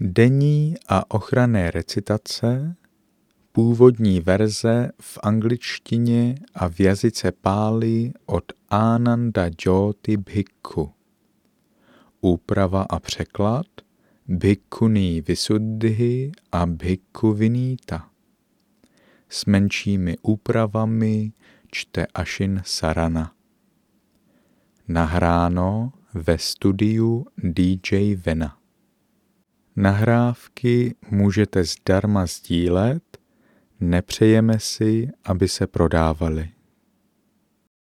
Denní a ochranné recitace, původní verze v angličtině a v jazyce páli od Ananda Jyoti Bhikkhu. Úprava a překlad Bhikkhuni Visuddhi a Bhikkhu Viníta. S menšími úpravami čte Ašin Sarana. Nahráno ve studiu DJ Vena. Nahrávky můžete zdarma sdílet, nepřejeme si, aby se prodávaly.